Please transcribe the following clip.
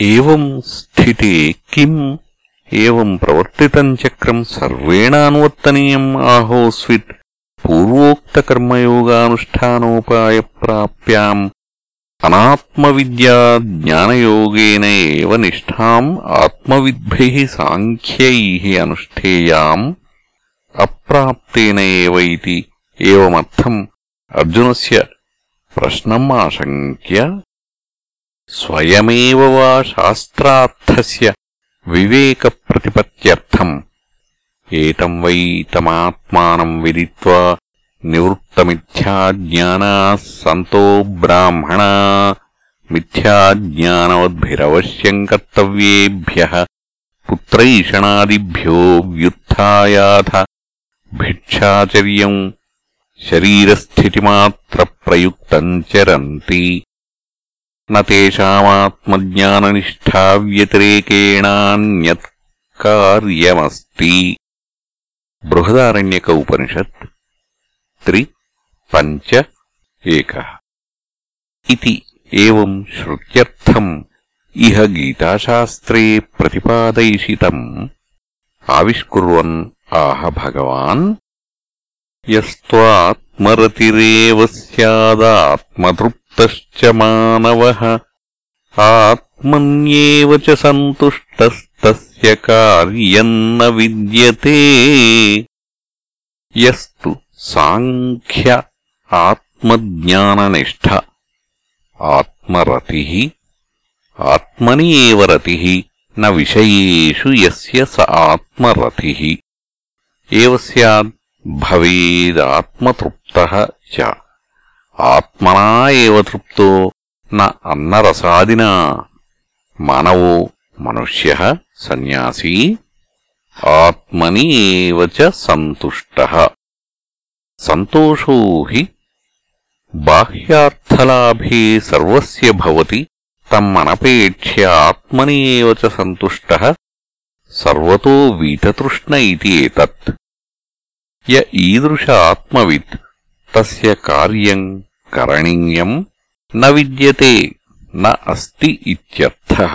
ఏం స్థితి కిం? ఏం ప్రవర్తితం చక్రం? సర్వేణానువర్తనీయం ఆహోస్విత్. పూర్వోక్తకర్మయోగానుష్ఠానోపాయ ప్రాప్యాం అనాత్మవిద్యా జ్ఞానయోగేన ఏవ నిష్టాం ఆత్మవిద్భిః సాంఖ్యైః అనుష్ఠేయాం అప్రాప్తేన ఏవ ఇతి ఏవమర్థం అర్జునస్య ప్రశ్నం ఆశంక్య स्वयमेव वा शास्त्रार्थस्य विवेकप्रतिपत्त्यर्थम् एतम् वै तमात्मानम् विदित्वा निवृत्तमिथ्याज्ञानाः सन्तो ब्राह्मणा मिथ्याज्ञानवद्भिरवश्यम् कर्तव्येभ्यः पुत्रैषणादिभ्यो व्युत्थायाथ भिक्षाचर्यम् शरीरस्थितिमात्रप्रयुक्तम् चरन्ति न तेषामात्मज्ञाननिष्ठा व्यतिरेकेणान्यत् कार्यमस्ति बृहदारण्यक उपनिषत् त्रि पञ्च एकः इति एवम् श्रुत्यर्थम् इह गीताशास्त्रे प्रतिपादयिषितम् आविष्कुर्वन् आह भगवान् यस्त्वात्मरतिरेव स्यादात्मतृप्तश्च मानवः आत्मन्येव च सन्तुष्टस्तस्य कार्यम् न विद्यते यस्तु साङ्ख्य आत्मज्ञाननिष्ठ आत्मरतिः आत्मनि एव रतिः न विषयेषु यस्य स आत्मरतिः एव स्यात् भवेदात्मतृप्तः च ఆత్మనా ఏవ తృప్తో న అన్నరసాదినా. మానవో మనుష్య సన్యాసీ. ఆత్మని ఏవ చ సంతుష్ట. సంతోషో హి బాహ్యార్థలాభే సర్వస్య భవతి. తమనపేక్ష్య ఆత్మని ఏవ చ సంతుష్ట. సర్వతో వీతతృష్ణ ఇతి ఏతత్. య ఈదృశ ఆత్మవిత్ తస్య కార్యం కరణీయం న విద్యతే న అస్తి ఇత్యర్థః.